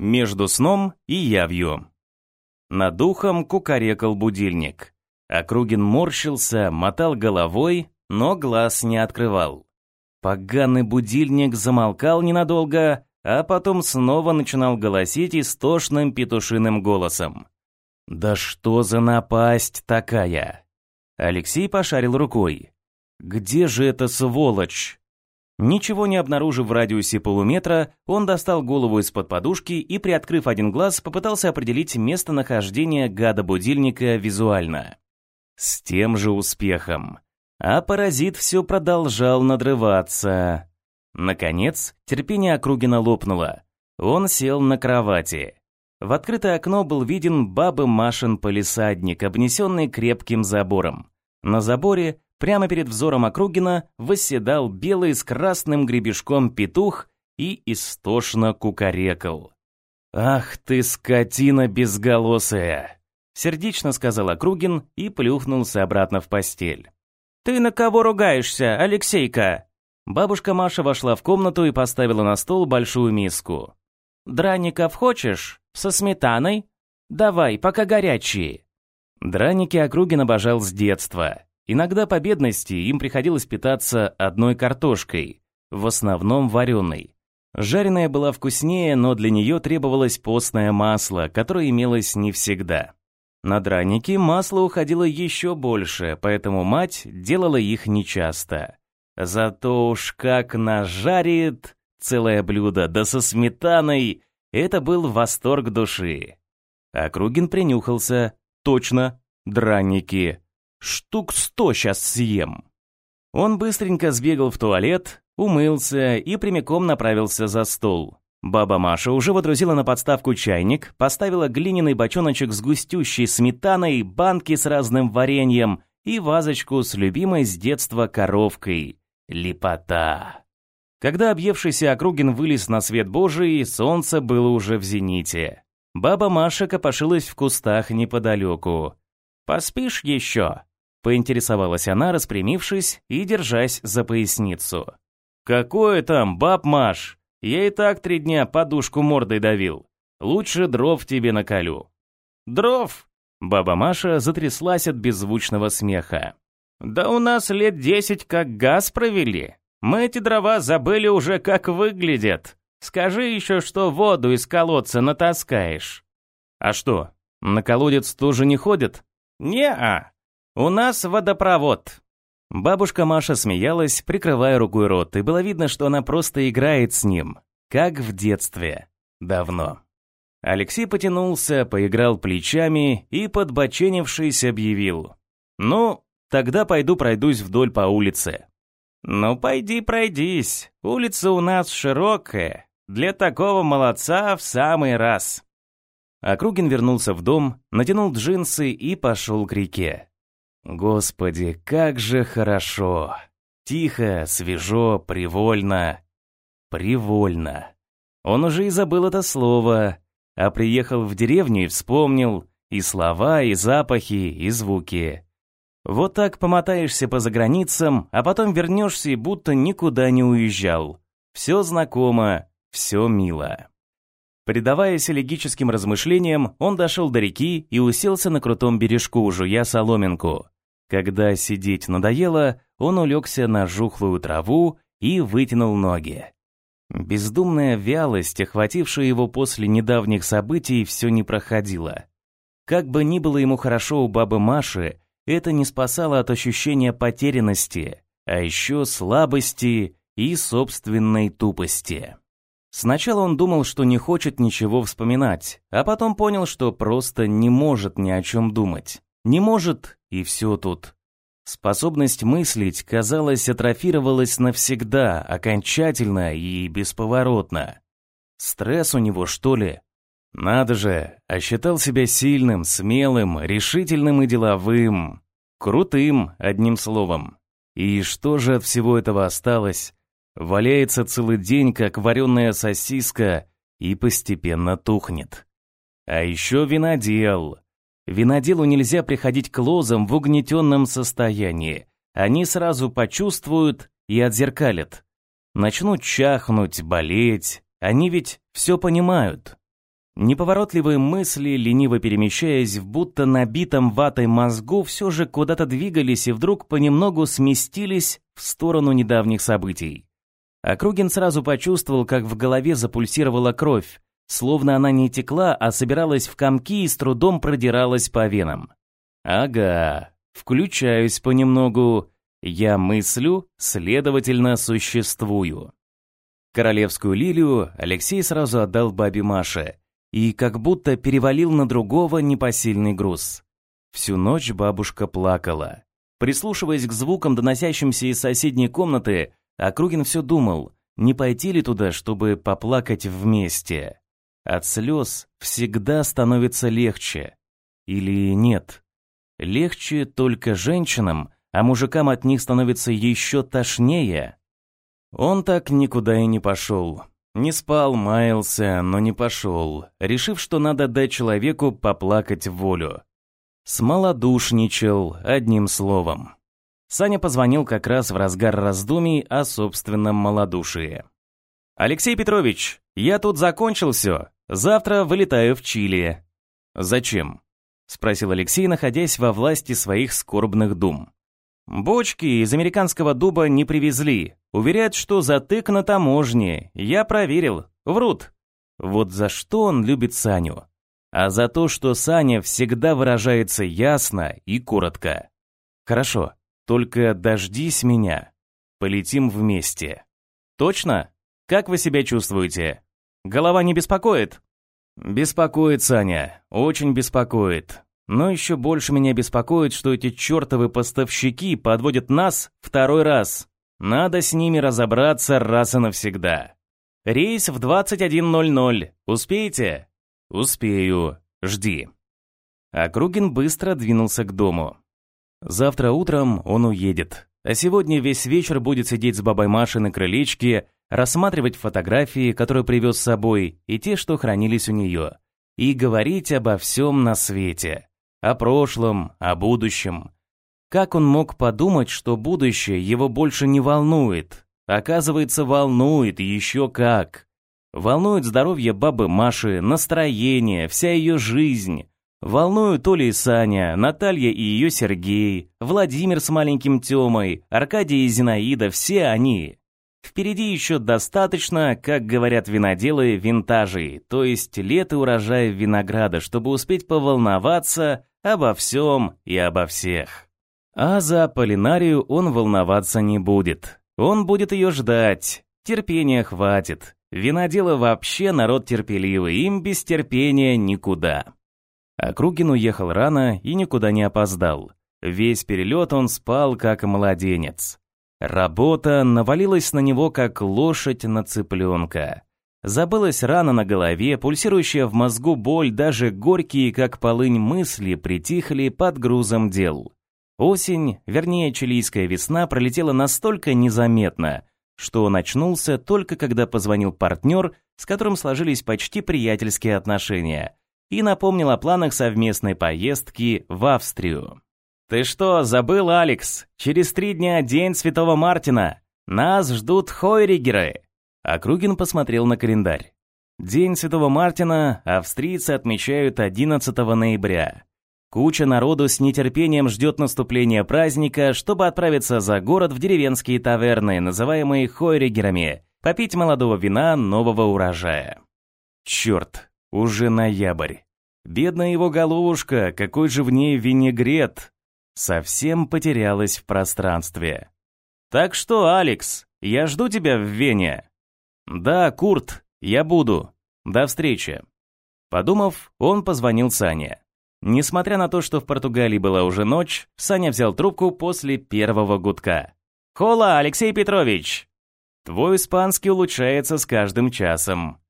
между сном и явью. Над духом кукарекал будильник. Округин морщился, мотал головой, но глаз не открывал. Поганый будильник замолкал ненадолго, а потом снова начинал голосить истошным петушиным голосом. «Да что за напасть такая?» Алексей пошарил рукой. «Где же эта сволочь?» Ничего не обнаружив в радиусе полуметра, он достал голову из-под подушки и, приоткрыв один глаз, попытался определить местонахождение гада-будильника визуально. С тем же успехом. А паразит все продолжал надрываться. Наконец, терпение Округина лопнуло. Он сел на кровати. В открытое окно был виден бабы Машин полисадник, обнесенный крепким забором. На заборе Прямо перед взором Округина восседал белый с красным гребешком петух и истошно кукарекал. «Ах ты, скотина безголосая!» Сердечно сказал Округин и плюхнулся обратно в постель. «Ты на кого ругаешься, Алексейка?» Бабушка Маша вошла в комнату и поставила на стол большую миску. «Драников хочешь? Со сметаной? Давай, пока горячие». Драники Округин обожал с детства. Иногда по бедности им приходилось питаться одной картошкой, в основном вареной. Жареная была вкуснее, но для нее требовалось постное масло, которое имелось не всегда. На драники масло уходило еще больше, поэтому мать делала их нечасто. Зато уж как нажарит целое блюдо, да со сметаной, это был восторг души. Округин принюхался. Точно, драники. Штук сто сейчас съем. Он быстренько сбегал в туалет, умылся и прямиком направился за стол. Баба Маша уже водрузила на подставку чайник, поставила глиняный бочоночек с густющей сметаной, банки с разным вареньем и вазочку с любимой с детства коровкой. Лепота. Когда объевшийся Округин вылез на свет Божий, солнце было уже в зените. Баба Маша копошилась в кустах неподалеку. «Поспишь еще?» Поинтересовалась она, распрямившись и держась за поясницу. «Какое там, баб Маш? Я и так три дня подушку мордой давил. Лучше дров тебе наколю». «Дров?» Баба Маша затряслась от беззвучного смеха. «Да у нас лет десять как газ провели. Мы эти дрова забыли уже, как выглядят. Скажи еще, что воду из колодца натаскаешь». «А что, на колодец тоже не ходят?» «Не-а. «У нас водопровод». Бабушка Маша смеялась, прикрывая рукой рот, и было видно, что она просто играет с ним, как в детстве. Давно. Алексей потянулся, поиграл плечами и, подбоченившись, объявил. «Ну, тогда пойду пройдусь вдоль по улице». «Ну, пойди пройдись. Улица у нас широкая. Для такого молодца в самый раз». Округин вернулся в дом, натянул джинсы и пошел к реке. Господи, как же хорошо. Тихо, свежо, привольно. Привольно. Он уже и забыл это слово, а приехал в деревню и вспомнил и слова, и запахи, и звуки. Вот так помотаешься по заграницам, а потом вернешься и будто никуда не уезжал. Все знакомо, все мило. Предаваясь элегическим размышлениям, он дошел до реки и уселся на крутом бережку, жуя соломинку. Когда сидеть надоело, он улегся на жухлую траву и вытянул ноги. Бездумная вялость, охватившая его после недавних событий, все не проходила. Как бы ни было ему хорошо у бабы Маши, это не спасало от ощущения потерянности, а еще слабости и собственной тупости. Сначала он думал, что не хочет ничего вспоминать, а потом понял, что просто не может ни о чем думать. Не может, и все тут. Способность мыслить, казалось, атрофировалась навсегда, окончательно и бесповоротно. Стресс у него, что ли? Надо же, а считал себя сильным, смелым, решительным и деловым. Крутым, одним словом. И что же от всего этого осталось? Валяется целый день, как вареная сосиска, и постепенно тухнет. А еще винодел. Виноделу нельзя приходить к лозам в угнетенном состоянии. Они сразу почувствуют и отзеркалят. Начнут чахнуть, болеть. Они ведь все понимают. Неповоротливые мысли, лениво перемещаясь в будто набитом ватой мозгу, все же куда-то двигались и вдруг понемногу сместились в сторону недавних событий. Округин сразу почувствовал, как в голове запульсировала кровь, словно она не текла, а собиралась в комки и с трудом продиралась по венам. «Ага, включаюсь понемногу. Я мыслю, следовательно, существую». Королевскую лилию Алексей сразу отдал бабе Маше и как будто перевалил на другого непосильный груз. Всю ночь бабушка плакала. Прислушиваясь к звукам, доносящимся из соседней комнаты, Округин все думал, не пойти ли туда, чтобы поплакать вместе. От слез всегда становится легче. Или нет? Легче только женщинам, а мужикам от них становится еще тошнее. Он так никуда и не пошел. Не спал, маялся, но не пошел, решив, что надо дать человеку поплакать волю. Смолодушничал, одним словом. Саня позвонил как раз в разгар раздумий о собственном малодушии. «Алексей Петрович, я тут закончил все. Завтра вылетаю в Чили». «Зачем?» — спросил Алексей, находясь во власти своих скорбных дум. «Бочки из американского дуба не привезли. Уверяют, что затык на таможне. Я проверил. Врут. Вот за что он любит Саню? А за то, что Саня всегда выражается ясно и коротко. Хорошо, только дождись меня. Полетим вместе. Точно? Как вы себя чувствуете? Голова не беспокоит? Беспокоит, Саня. Очень беспокоит. Но еще больше меня беспокоит, что эти чертовы поставщики подводят нас второй раз. Надо с ними разобраться раз и навсегда. Рейс в 21.00. Успеете? Успею. Жди. Округин быстро двинулся к дому. Завтра утром он уедет. А сегодня весь вечер будет сидеть с бабой Машей на крылечке, рассматривать фотографии, которые привез с собой, и те, что хранились у нее, и говорить обо всем на свете. О прошлом, о будущем. Как он мог подумать, что будущее его больше не волнует? Оказывается, волнует еще как. Волнует здоровье бабы Маши, настроение, вся ее жизнь. Волнуют Оля и Саня, Наталья и ее Сергей, Владимир с маленьким Тёмой, Аркадий и Зинаида, все они. Впереди еще достаточно, как говорят виноделы, винтажей, то есть лет и урожая винограда, чтобы успеть поволноваться обо всем и обо всех. А за Полинарию он волноваться не будет. Он будет ее ждать. Терпения хватит. Виноделы вообще народ терпеливый, им без терпения никуда. Округин уехал рано и никуда не опоздал. Весь перелет он спал, как младенец. Работа навалилась на него, как лошадь на цыпленка. Забылась рана на голове, пульсирующая в мозгу боль, даже горькие, как полынь, мысли притихли под грузом дел. Осень, вернее, чилийская весна, пролетела настолько незаметно, что он очнулся только когда позвонил партнер, с которым сложились почти приятельские отношения, и напомнил о планах совместной поездки в Австрию. «Ты что, забыл, Алекс? Через три дня День Святого Мартина. Нас ждут хойригеры. Округин посмотрел на календарь. День Святого Мартина австрийцы отмечают 11 ноября. Куча народу с нетерпением ждет наступления праздника, чтобы отправиться за город в деревенские таверны, называемые хойригерами, попить молодого вина нового урожая. Черт, уже ноябрь. Бедная его головушка, какой же в ней винегрет. Совсем потерялась в пространстве. Так что, Алекс, я жду тебя в Вене. «Да, Курт, я буду. До встречи». Подумав, он позвонил Сане. Несмотря на то, что в Португалии была уже ночь, Саня взял трубку после первого гудка. «Хола, Алексей Петрович!» «Твой испанский улучшается с каждым часом».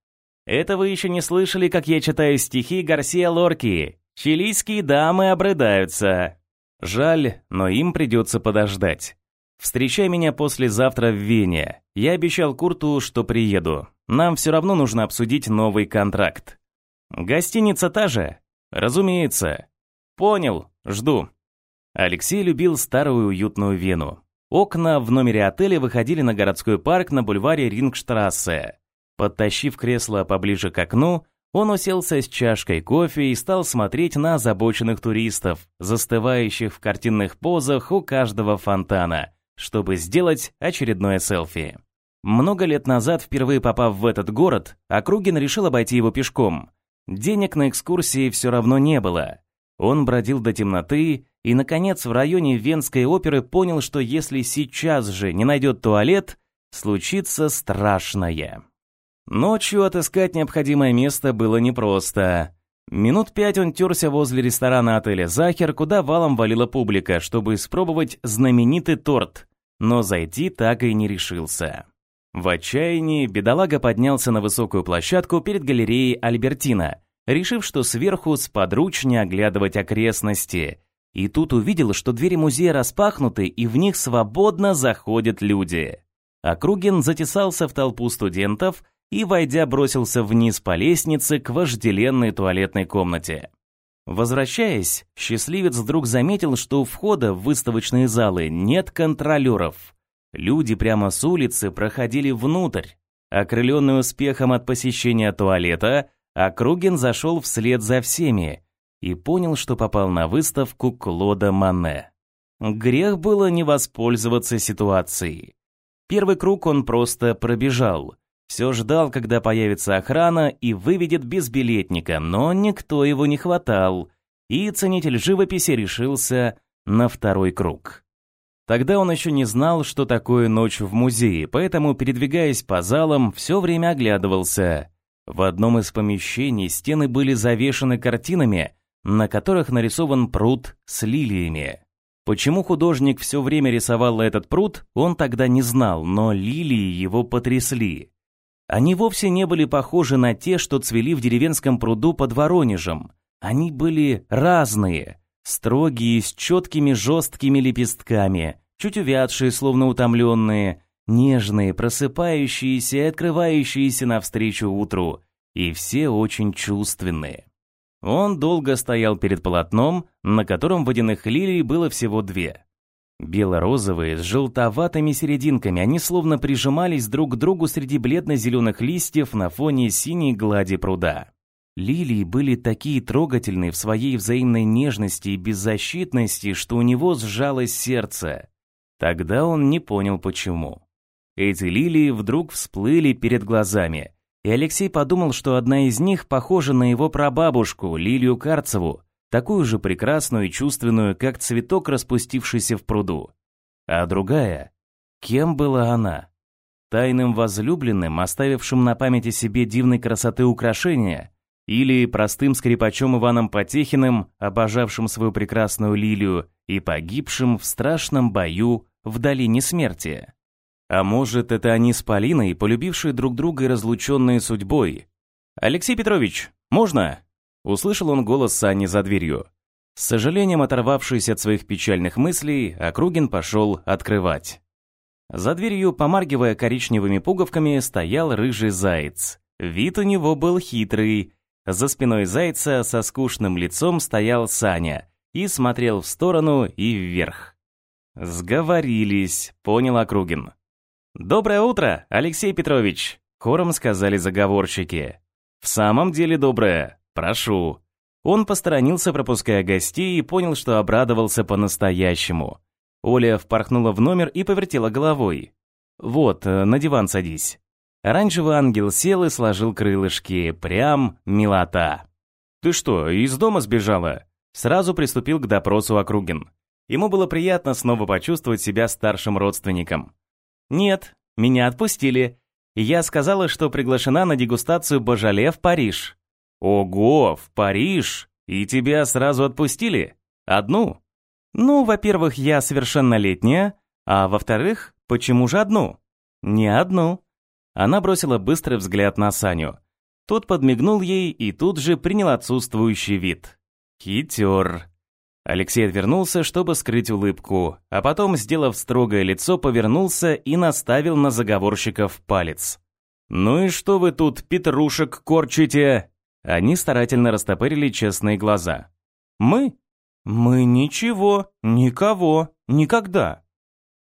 «Это вы еще не слышали, как я читаю стихи Гарсия Лорки. Чилийские дамы обрыдаются». Жаль, но им придется подождать. Встречай меня послезавтра в Вене. Я обещал Курту, что приеду. Нам все равно нужно обсудить новый контракт. Гостиница та же? Разумеется. Понял, жду. Алексей любил старую уютную Вену. Окна в номере отеля выходили на городской парк на бульваре Рингштрассе. Подтащив кресло поближе к окну, Он уселся с чашкой кофе и стал смотреть на озабоченных туристов, застывающих в картинных позах у каждого фонтана, чтобы сделать очередное селфи. Много лет назад, впервые попав в этот город, Округин решил обойти его пешком. Денег на экскурсии все равно не было. Он бродил до темноты и, наконец, в районе Венской оперы понял, что если сейчас же не найдет туалет, случится страшное. Ночью отыскать необходимое место было непросто. Минут пять он терся возле ресторана отеля «Захер», куда валом валила публика, чтобы испробовать знаменитый торт, но зайти так и не решился. В отчаянии бедолага поднялся на высокую площадку перед галереей Альбертина, решив, что сверху сподручнее оглядывать окрестности. И тут увидел, что двери музея распахнуты, и в них свободно заходят люди. Округин затесался в толпу студентов и, войдя, бросился вниз по лестнице к вожделенной туалетной комнате. Возвращаясь, счастливец вдруг заметил, что у входа в выставочные залы нет контролеров. Люди прямо с улицы проходили внутрь. Окрыленный успехом от посещения туалета, Округин зашел вслед за всеми и понял, что попал на выставку Клода Мане. Грех было не воспользоваться ситуацией. Первый круг он просто пробежал. Все ждал, когда появится охрана и выведет безбилетника, но никто его не хватал, и ценитель живописи решился на второй круг. Тогда он еще не знал, что такое ночь в музее, поэтому, передвигаясь по залам, все время оглядывался. В одном из помещений стены были завешаны картинами, на которых нарисован пруд с лилиями. Почему художник все время рисовал этот пруд, он тогда не знал, но лилии его потрясли. Они вовсе не были похожи на те, что цвели в деревенском пруду под Воронежем. Они были разные, строгие, с четкими жесткими лепестками, чуть увядшие, словно утомленные, нежные, просыпающиеся и открывающиеся навстречу утру, и все очень чувственные. Он долго стоял перед полотном, на котором водяных лилий было всего две. Бело-розовые, с желтоватыми серединками, они словно прижимались друг к другу среди бледно-зеленых листьев на фоне синей глади пруда. Лилии были такие трогательные в своей взаимной нежности и беззащитности, что у него сжалось сердце. Тогда он не понял почему. Эти лилии вдруг всплыли перед глазами, и Алексей подумал, что одна из них похожа на его прабабушку, Лилию Карцеву, такую же прекрасную и чувственную, как цветок, распустившийся в пруду. А другая? Кем была она? Тайным возлюбленным, оставившим на памяти себе дивной красоты украшения, или простым скрипачом Иваном Потехиным, обожавшим свою прекрасную лилию и погибшим в страшном бою в долине смерти? А может, это они с Полиной, полюбившие друг друга и разлученные судьбой? «Алексей Петрович, можно?» Услышал он голос Сани за дверью. С сожалением оторвавшись от своих печальных мыслей, Округин пошел открывать. За дверью, помаргивая коричневыми пуговками, стоял рыжий заяц. Вид у него был хитрый. За спиной зайца со скучным лицом стоял Саня и смотрел в сторону и вверх. «Сговорились», — понял Округин. «Доброе утро, Алексей Петрович», — хором сказали заговорщики. «В самом деле доброе. Прошу». Он посторонился, пропуская гостей, и понял, что обрадовался по-настоящему. Оля впорхнула в номер и повертела головой. «Вот, э, на диван садись». Оранжевый ангел сел и сложил крылышки. Прям милота. «Ты что, из дома сбежала?» Сразу приступил к допросу Округин. Ему было приятно снова почувствовать себя старшим родственником. «Нет, меня отпустили. Я сказала, что приглашена на дегустацию Божале в Париж». «Ого, в Париж? И тебя сразу отпустили? Одну?» «Ну, во-первых, я совершеннолетняя, а во-вторых, почему же одну?» «Не одну». Она бросила быстрый взгляд на Саню. Тот подмигнул ей и тут же принял отсутствующий вид. «Хитер». Алексей отвернулся, чтобы скрыть улыбку, а потом, сделав строгое лицо, повернулся и наставил на заговорщиков палец. «Ну и что вы тут, петрушек, корчите?» Они старательно растопырили честные глаза. «Мы? Мы ничего, никого, никогда».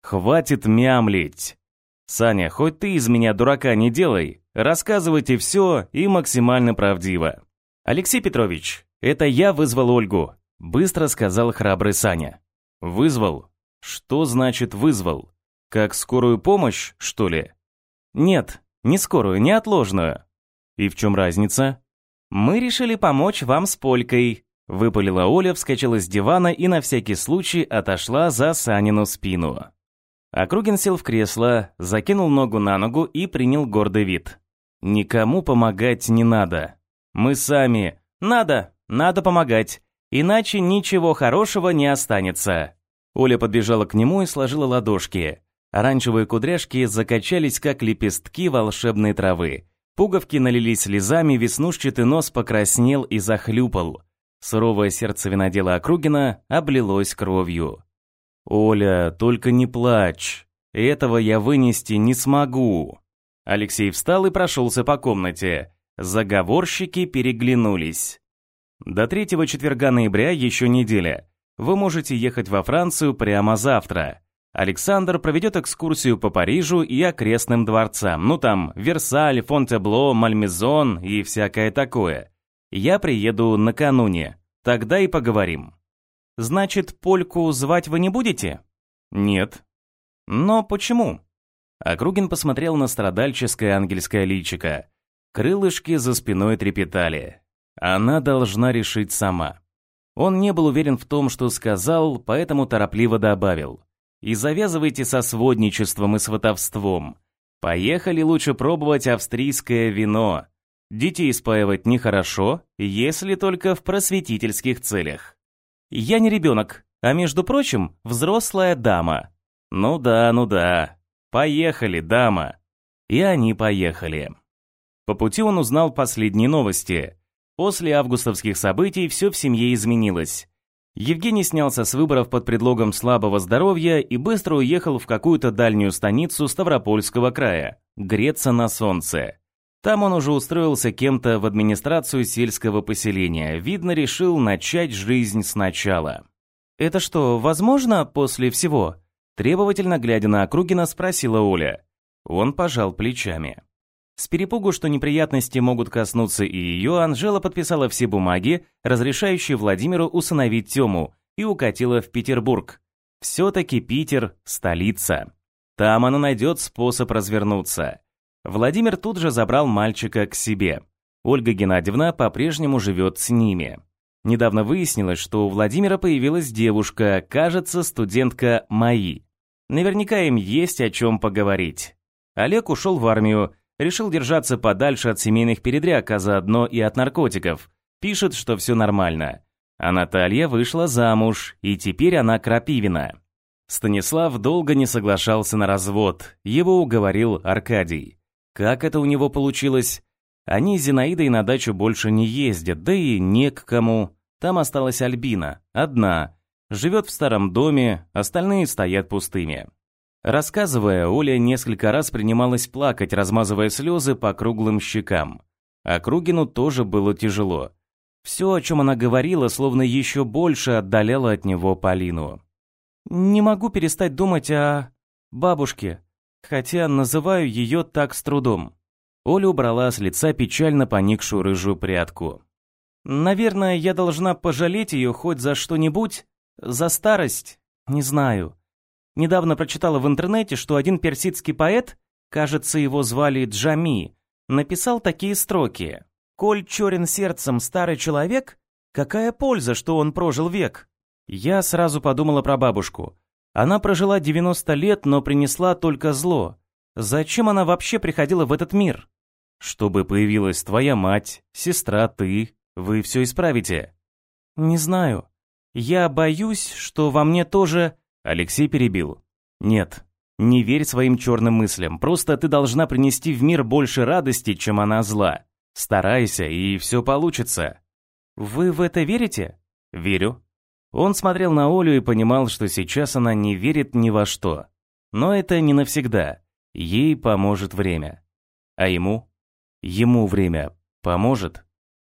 «Хватит мямлить!» «Саня, хоть ты из меня дурака не делай, Рассказывайте все и максимально правдиво. Алексей Петрович, это я вызвал Ольгу, быстро сказал храбрый Саня. Вызвал? Что значит вызвал? Как скорую помощь, что ли? Нет, не скорую, неотложную. И в чем разница? Мы решили помочь вам с Полькой, выпалила Оля, вскочила с дивана и на всякий случай отошла за Санину спину. Округин сел в кресло, закинул ногу на ногу и принял гордый вид. Никому помогать не надо. Мы сами. Надо, надо помогать. Иначе ничего хорошего не останется. Оля подбежала к нему и сложила ладошки. Оранжевые кудряшки закачались, как лепестки волшебной травы. Пуговки налились слезами, веснушчатый нос покраснел и захлюпал. Суровое сердце винодела Округина облилось кровью. «Оля, только не плачь. Этого я вынести не смогу». Алексей встал и прошелся по комнате. Заговорщики переглянулись. До третьего четверга ноября еще неделя. Вы можете ехать во Францию прямо завтра. Александр проведет экскурсию по Парижу и окрестным дворцам. Ну там, Версаль, Фонтебло, Мальмезон и всякое такое. Я приеду накануне. Тогда и поговорим. Значит, Польку звать вы не будете? Нет. Но почему? Округин посмотрел на страдальческое ангельское личико. Крылышки за спиной трепетали. Она должна решить сама. Он не был уверен в том, что сказал, поэтому торопливо добавил. «И завязывайте со сводничеством и сватовством. Поехали лучше пробовать австрийское вино. Детей спаивать нехорошо, если только в просветительских целях. Я не ребенок, а между прочим, взрослая дама. Ну да, ну да. Поехали, дама. И они поехали. По пути он узнал последние новости. После августовских событий все в семье изменилось. Евгений снялся с выборов под предлогом слабого здоровья и быстро уехал в какую-то дальнюю станицу Ставропольского края, греться на солнце. Там он уже устроился кем-то в администрацию сельского поселения, видно, решил начать жизнь сначала. «Это что, возможно после всего?» Требовательно глядя на Округина, спросила Оля. Он пожал плечами. С перепугу, что неприятности могут коснуться и ее, Анжела подписала все бумаги, разрешающие Владимиру усыновить Тему, и укатила в Петербург. Все-таки Питер – столица. Там она найдет способ развернуться. Владимир тут же забрал мальчика к себе. Ольга Геннадьевна по-прежнему живет с ними. Недавно выяснилось, что у Владимира появилась девушка, кажется, студентка МАИ. Наверняка им есть о чем поговорить. Олег ушел в армию, Решил держаться подальше от семейных передряг, а заодно и от наркотиков. Пишет, что все нормально. А Наталья вышла замуж, и теперь она крапивина. Станислав долго не соглашался на развод, его уговорил Аркадий. Как это у него получилось? Они с Зинаидой на дачу больше не ездят, да и не к кому. Там осталась Альбина, одна. Живет в старом доме, остальные стоят пустыми. Рассказывая, Оля несколько раз принималась плакать, размазывая слезы по круглым щекам. А Кругину тоже было тяжело. Все, о чем она говорила, словно еще больше отдаляло от него Полину. «Не могу перестать думать о... бабушке, хотя называю ее так с трудом». Оля убрала с лица печально поникшую рыжую прядку. «Наверное, я должна пожалеть ее хоть за что-нибудь? За старость? Не знаю. Недавно прочитала в интернете, что один персидский поэт, кажется, его звали Джами, написал такие строки. «Коль черен сердцем старый человек, какая польза, что он прожил век?» Я сразу подумала про бабушку. Она прожила 90 лет, но принесла только зло. Зачем она вообще приходила в этот мир? Чтобы появилась твоя мать, сестра, ты, вы все исправите. Не знаю. Я боюсь, что во мне тоже Алексей перебил. «Нет, не верь своим черным мыслям. Просто ты должна принести в мир больше радости, чем она зла. Старайся, и все получится». «Вы в это верите?» «Верю». Он смотрел на Олю и понимал, что сейчас она не верит ни во что. Но это не навсегда. Ей поможет время. А ему? Ему время поможет?